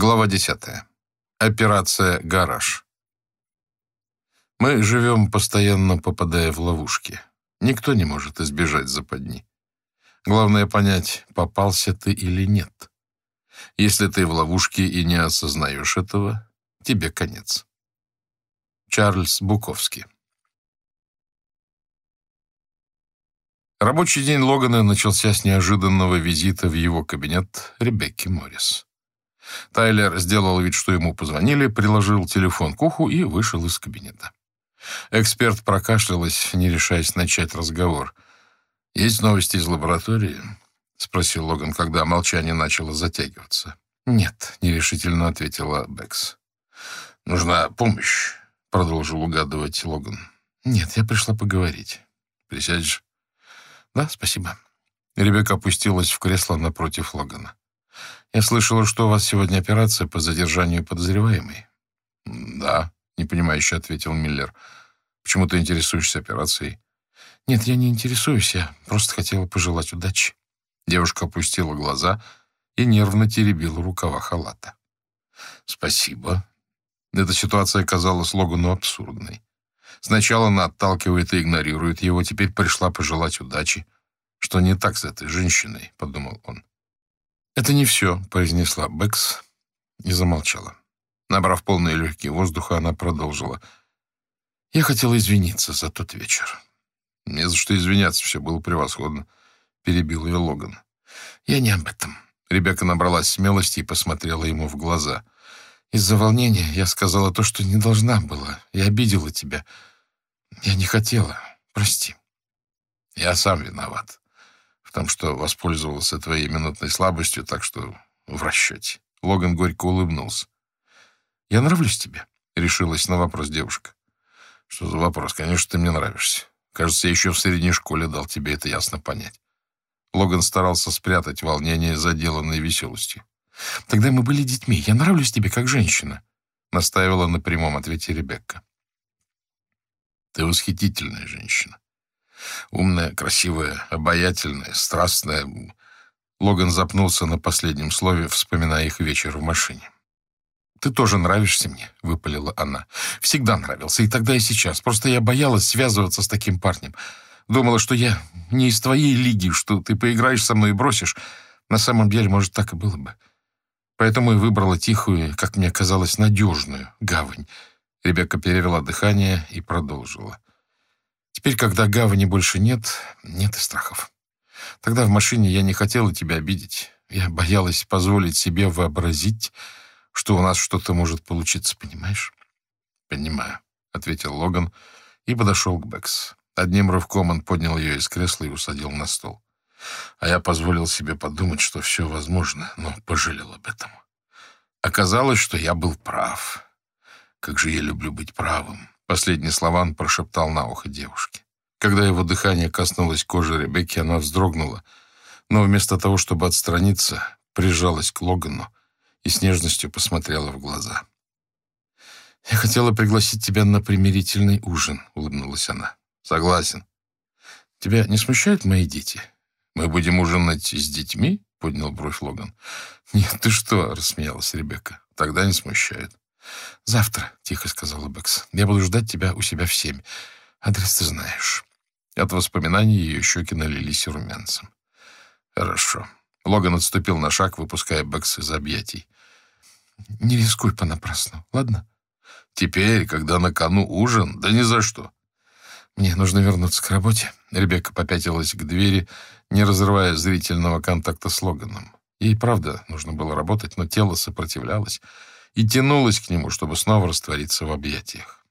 Глава 10. Операция «Гараж». Мы живем, постоянно попадая в ловушки. Никто не может избежать западни. Главное понять, попался ты или нет. Если ты в ловушке и не осознаешь этого, тебе конец. Чарльз Буковский Рабочий день Логана начался с неожиданного визита в его кабинет Ребекки Моррис. Тайлер сделал вид, что ему позвонили, приложил телефон к уху и вышел из кабинета. Эксперт прокашлялась, не решаясь начать разговор. «Есть новости из лаборатории?» — спросил Логан, когда молчание начало затягиваться. «Нет», — нерешительно ответила Бэкс. «Нужна помощь», — продолжил угадывать Логан. «Нет, я пришла поговорить». «Присядешь?» «Да, спасибо». Ребекка опустилась в кресло напротив Логана. Я слышала, что у вас сегодня операция по задержанию подозреваемой. Да, непонимающе ответил Миллер. Почему ты интересуешься операцией? Нет, я не интересуюсь, я просто хотела пожелать удачи. Девушка опустила глаза и нервно теребила рукава халата. Спасибо. Эта ситуация казалась Логану абсурдной. Сначала она отталкивает и игнорирует его, теперь пришла пожелать удачи. Что не так с этой женщиной, подумал он. «Это не все», — произнесла Бэкс и замолчала. Набрав полные легкие воздуха, она продолжила. «Я хотела извиниться за тот вечер». «Не за что извиняться, все было превосходно», — перебил ее Логан. «Я не об этом». Ребекка набралась смелости и посмотрела ему в глаза. «Из-за волнения я сказала то, что не должна была. Я обидела тебя. Я не хотела. Прости». «Я сам виноват в том, что воспользовался твоей минутной слабостью, так что в расчете. Логан горько улыбнулся. «Я нравлюсь тебе?» — решилась на вопрос девушка. «Что за вопрос? Конечно, ты мне нравишься. Кажется, я еще в средней школе дал тебе это ясно понять». Логан старался спрятать волнение, заделанной веселостью. «Тогда мы были детьми. Я нравлюсь тебе как женщина», — настаивала на прямом ответе Ребекка. «Ты восхитительная женщина. Умная, красивая, обаятельная, страстная. Логан запнулся на последнем слове, вспоминая их вечер в машине. «Ты тоже нравишься мне», — выпалила она. «Всегда нравился, и тогда, и сейчас. Просто я боялась связываться с таким парнем. Думала, что я не из твоей лиги, что ты поиграешь со мной и бросишь. На самом деле, может, так и было бы. Поэтому и выбрала тихую, как мне казалось, надежную гавань». Ребекка перевела дыхание и продолжила. Теперь, когда гавани больше нет, нет и страхов. Тогда в машине я не хотела тебя обидеть. Я боялась позволить себе вообразить, что у нас что-то может получиться, понимаешь? Понимаю, ответил Логан и подошел к Бэкс. Одним рывком он поднял ее из кресла и усадил на стол. А я позволил себе подумать, что все возможно, но пожалел об этом. Оказалось, что я был прав. Как же я люблю быть правым. Последние слова он прошептал на ухо девушке. Когда его дыхание коснулось кожи Ребекки, она вздрогнула, но вместо того, чтобы отстраниться, прижалась к Логану и с нежностью посмотрела в глаза. «Я хотела пригласить тебя на примирительный ужин», — улыбнулась она. «Согласен. Тебя не смущают мои дети? Мы будем ужинать с детьми?» — поднял бровь Логан. «Нет, ты что?» — рассмеялась Ребекка. «Тогда не смущает. «Завтра», — тихо сказала Бэкс. «Я буду ждать тебя у себя в семь. Адрес ты знаешь». От воспоминаний ее щеки налились румянцем. «Хорошо». Логан отступил на шаг, выпуская Бэкс из объятий. «Не рискуй понапрасну, ладно?» «Теперь, когда на кону ужин, да ни за что». «Мне нужно вернуться к работе». Ребекка попятилась к двери, не разрывая зрительного контакта с Логаном. Ей, правда, нужно было работать, но тело сопротивлялось и тянулась к нему, чтобы снова раствориться в объятиях.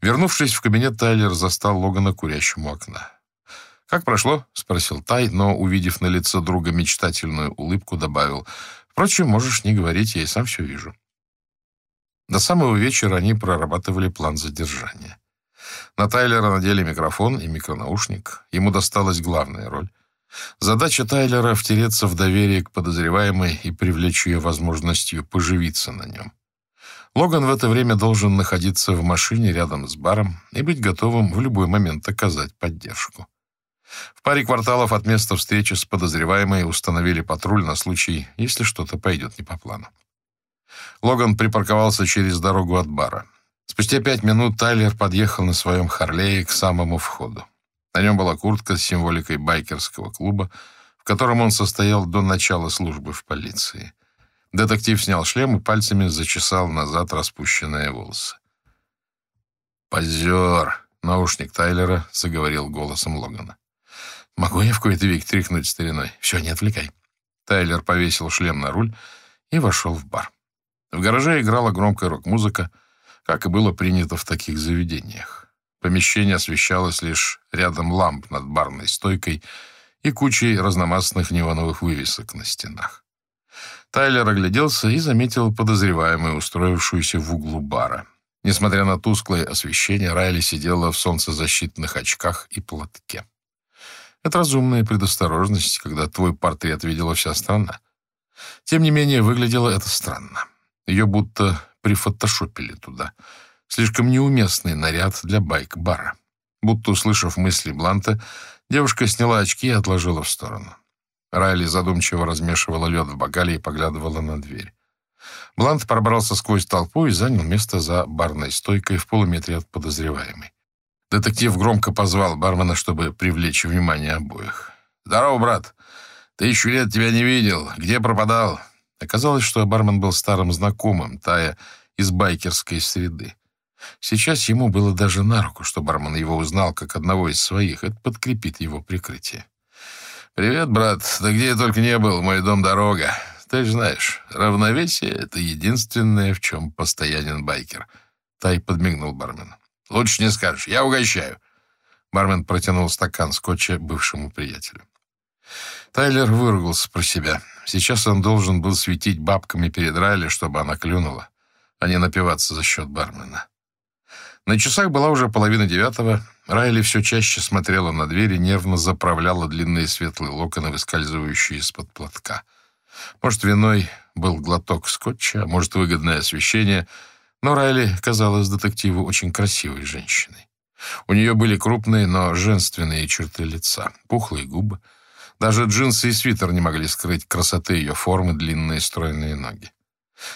Вернувшись в кабинет, Тайлер застал Логана курящим у окна. «Как прошло?» — спросил Тай, но, увидев на лице друга мечтательную улыбку, добавил. «Впрочем, можешь не говорить, я и сам все вижу». До самого вечера они прорабатывали план задержания. На Тайлера надели микрофон и микронаушник. Ему досталась главная роль. Задача Тайлера — втереться в доверие к подозреваемой и привлечь ее возможностью поживиться на нем. Логан в это время должен находиться в машине рядом с баром и быть готовым в любой момент оказать поддержку. В паре кварталов от места встречи с подозреваемой установили патруль на случай, если что-то пойдет не по плану. Логан припарковался через дорогу от бара. Спустя пять минут Тайлер подъехал на своем Харлее к самому входу. На нем была куртка с символикой байкерского клуба, в котором он состоял до начала службы в полиции. Детектив снял шлем и пальцами зачесал назад распущенные волосы. «Позер!» — наушник Тайлера заговорил голосом Логана. «Могу я в какой-то век тряхнуть стариной? Все, не отвлекай». Тайлер повесил шлем на руль и вошел в бар. В гараже играла громкая рок-музыка, как и было принято в таких заведениях. Помещение освещалось лишь рядом ламп над барной стойкой и кучей разномастных неоновых вывесок на стенах. Тайлер огляделся и заметил подозреваемую, устроившуюся в углу бара. Несмотря на тусклое освещение, Райли сидела в солнцезащитных очках и платке. Это разумная предосторожность, когда твой портрет видела вся страна. Тем не менее, выглядело это странно. Ее будто прифотошопили туда. Слишком неуместный наряд для байк-бара. Будто услышав мысли Бланта, девушка сняла очки и отложила в сторону. Райли задумчиво размешивала лед в бокале и поглядывала на дверь. Блант пробрался сквозь толпу и занял место за барной стойкой в полуметре от подозреваемой. Детектив громко позвал бармена, чтобы привлечь внимание обоих. «Здорово, брат! Тысячу лет тебя не видел. Где пропадал?» Оказалось, что бармен был старым знакомым, Тая из байкерской среды. Сейчас ему было даже на руку, что бармен его узнал как одного из своих. Это подкрепит его прикрытие. «Привет, брат. Да где я только не был, мой дом дорога. Ты же знаешь, равновесие — это единственное, в чем постоянен байкер». Тай подмигнул бармену. «Лучше не скажешь. Я угощаю». Бармен протянул стакан скотча бывшему приятелю. Тайлер выругался про себя. Сейчас он должен был светить бабками перед Райли, чтобы она клюнула, а не напиваться за счет бармена. На часах была уже половина девятого. Райли все чаще смотрела на дверь и нервно заправляла длинные светлые локоны, выскальзывающие из-под платка. Может, виной был глоток скотча, а может, выгодное освещение, но Райли казалась детективу очень красивой женщиной. У нее были крупные, но женственные черты лица, пухлые губы. Даже джинсы и свитер не могли скрыть красоты ее формы, длинные стройные ноги.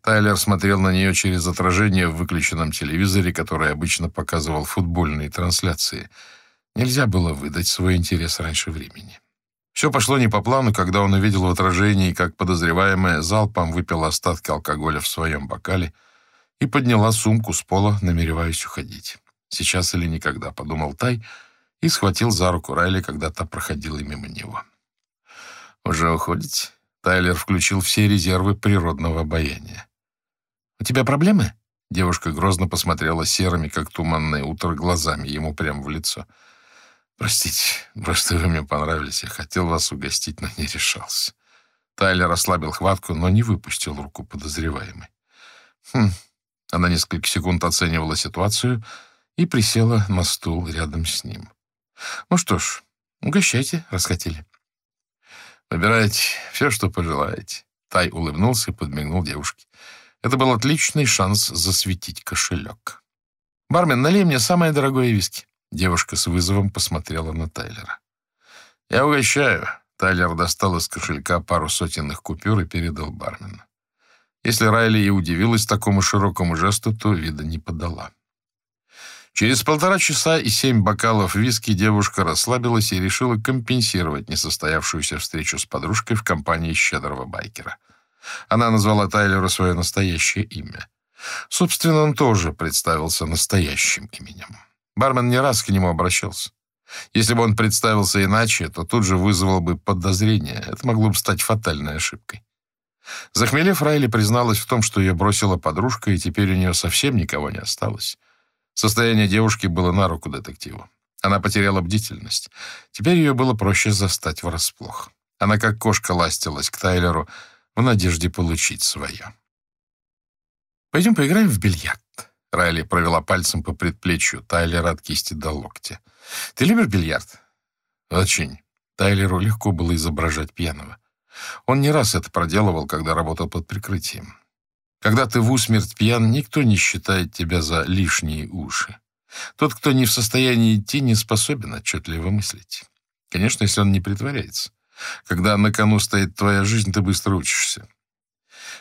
Тайлер смотрел на нее через отражение в выключенном телевизоре, который обычно показывал футбольные трансляции. Нельзя было выдать свой интерес раньше времени. Все пошло не по плану, когда он увидел в отражении, как подозреваемая залпом выпила остатки алкоголя в своем бокале и подняла сумку с пола, намереваясь уходить. «Сейчас или никогда», — подумал Тай и схватил за руку Райли, когда та проходила мимо него. «Уже уходите?» Тайлер включил все резервы природного обаяния. «У тебя проблемы?» Девушка грозно посмотрела серыми, как туманное утро, глазами ему прямо в лицо. «Простите, просто вы мне понравились. Я хотел вас угостить, но не решался». Тайлер ослабил хватку, но не выпустил руку подозреваемой. «Хм». Она несколько секунд оценивала ситуацию и присела на стул рядом с ним. «Ну что ж, угощайте, раз хотели». Выбирайте все, что пожелаете. Тай улыбнулся и подмигнул девушке. Это был отличный шанс засветить кошелек. «Бармен, налей мне самое дорогое виски». Девушка с вызовом посмотрела на Тайлера. «Я угощаю». Тайлер достал из кошелька пару сотенных купюр и передал бармену. Если Райли и удивилась такому широкому жесту, то вида не подала. Через полтора часа и семь бокалов виски девушка расслабилась и решила компенсировать несостоявшуюся встречу с подружкой в компании щедрого байкера. Она назвала Тайлеру свое настоящее имя. Собственно, он тоже представился настоящим именем. Бармен не раз к нему обращался. Если бы он представился иначе, то тут же вызвал бы подозрение. Это могло бы стать фатальной ошибкой. Захмелев, Райли призналась в том, что ее бросила подружка, и теперь у нее совсем никого не осталось. Состояние девушки было на руку детективу. Она потеряла бдительность. Теперь ее было проще застать врасплох. Она как кошка ластилась к Тайлеру в надежде получить свое. «Пойдем поиграем в бильярд». Райли провела пальцем по предплечью Тайлера от кисти до локтя. «Ты любишь бильярд?» «Очень». Тайлеру легко было изображать пьяного. Он не раз это проделывал, когда работал под прикрытием. Когда ты в усмерть пьян, никто не считает тебя за лишние уши. Тот, кто не в состоянии идти, не способен отчетливо мыслить. Конечно, если он не притворяется. Когда на кону стоит твоя жизнь, ты быстро учишься.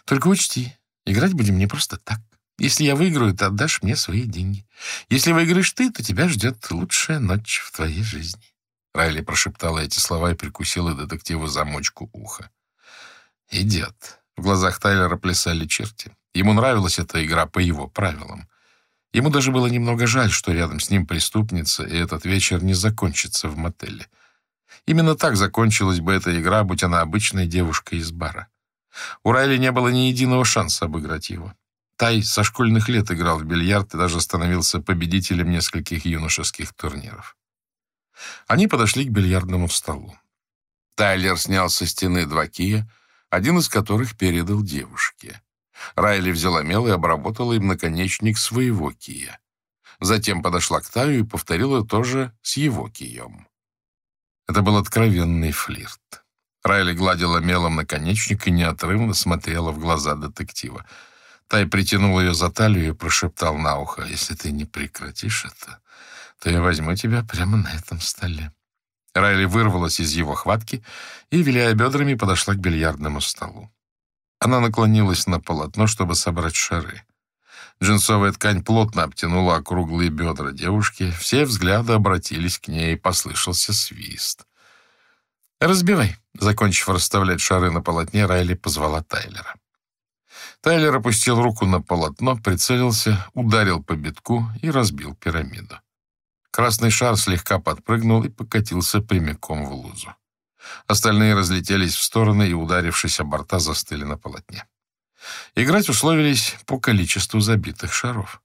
Только учти, Играть будем не просто так. Если я выиграю, ты отдашь мне свои деньги. Если выиграешь ты, то тебя ждет лучшая ночь в твоей жизни. Райли прошептала эти слова и прикусила детективу замочку уха. «Идет». В глазах Тайлера плясали черти. Ему нравилась эта игра по его правилам. Ему даже было немного жаль, что рядом с ним преступница, и этот вечер не закончится в мотеле. Именно так закончилась бы эта игра, будь она обычной девушкой из бара. У Райли не было ни единого шанса обыграть его. Тай со школьных лет играл в бильярд и даже становился победителем нескольких юношеских турниров. Они подошли к бильярдному столу. Тайлер снял со стены два кия, один из которых передал девушке. Райли взяла мел и обработала им наконечник своего кия. Затем подошла к Таю и повторила то же с его кием. Это был откровенный флирт. Райли гладила мелом наконечник и неотрывно смотрела в глаза детектива. Тай притянул ее за талию и прошептал на ухо, «Если ты не прекратишь это, то я возьму тебя прямо на этом столе». Райли вырвалась из его хватки и, виляя бедрами, подошла к бильярдному столу. Она наклонилась на полотно, чтобы собрать шары. Джинсовая ткань плотно обтянула округлые бедра девушки. Все взгляды обратились к ней, послышался свист. «Разбивай», — закончив расставлять шары на полотне, Райли позвала Тайлера. Тайлер опустил руку на полотно, прицелился, ударил по битку и разбил пирамиду. Красный шар слегка подпрыгнул и покатился прямиком в лузу. Остальные разлетелись в стороны и, ударившись о борта, застыли на полотне. Играть условились по количеству забитых шаров.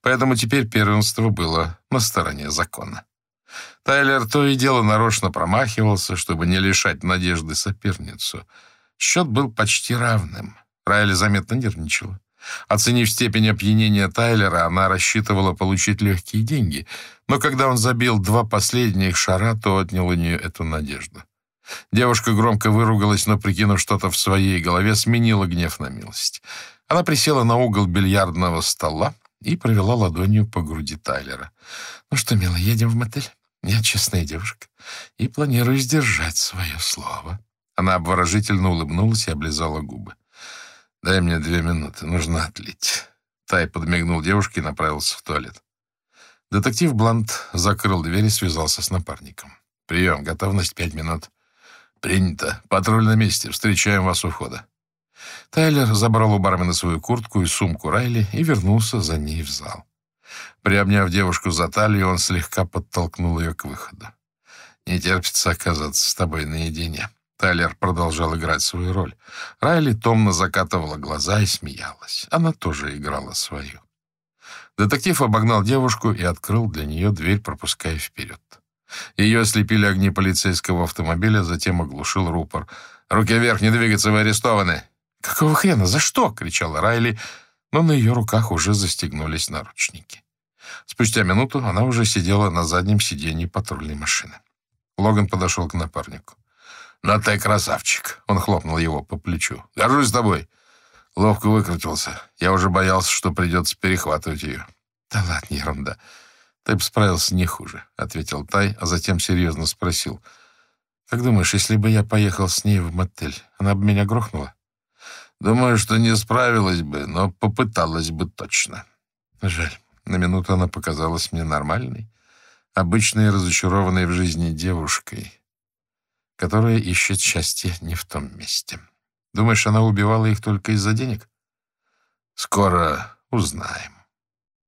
Поэтому теперь первенство было на стороне закона. Тайлер то и дело нарочно промахивался, чтобы не лишать надежды соперницу. Счет был почти равным. Райли заметно нервничала. Оценив степень опьянения Тайлера, она рассчитывала получить легкие деньги, но когда он забил два последних шара, то отнял у нее эту надежду. Девушка громко выругалась, но, прикинув что-то в своей голове, сменила гнев на милость. Она присела на угол бильярдного стола и провела ладонью по груди Тайлера. «Ну что, милый, едем в мотель? Я честная девушка и планирую сдержать свое слово». Она обворожительно улыбнулась и облизала губы. «Дай мне две минуты, нужно отлить». Тай подмигнул девушке и направился в туалет. Детектив Блант закрыл дверь и связался с напарником. «Прием, готовность пять минут». «Принято. Патруль на месте. Встречаем вас у входа». Тайлер забрал у бармена свою куртку и сумку Райли и вернулся за ней в зал. Приобняв девушку за талию, он слегка подтолкнул ее к выходу. «Не терпится оказаться с тобой наедине». Тайлер продолжал играть свою роль. Райли томно закатывала глаза и смеялась. Она тоже играла свою. Детектив обогнал девушку и открыл для нее дверь, пропуская вперед. Ее ослепили огни полицейского автомобиля, затем оглушил рупор. «Руки вверх, не двигаться, вы арестованы!» «Какого хрена? За что?» — кричала Райли, но на ее руках уже застегнулись наручники. Спустя минуту она уже сидела на заднем сиденье патрульной машины. Логан подошел к напарнику. «Ну ты красавчик!» — он хлопнул его по плечу. «Горжусь тобой!» Ловко выкрутился. Я уже боялся, что придется перехватывать ее. «Да ладно, ерунда. «Ты бы справился не хуже», — ответил Тай, а затем серьезно спросил. «Как думаешь, если бы я поехал с ней в мотель, она бы меня грохнула?» «Думаю, что не справилась бы, но попыталась бы точно». Жаль, на минуту она показалась мне нормальной, обычной разочарованной в жизни девушкой, которая ищет счастье не в том месте. Думаешь, она убивала их только из-за денег? Скоро узнаем.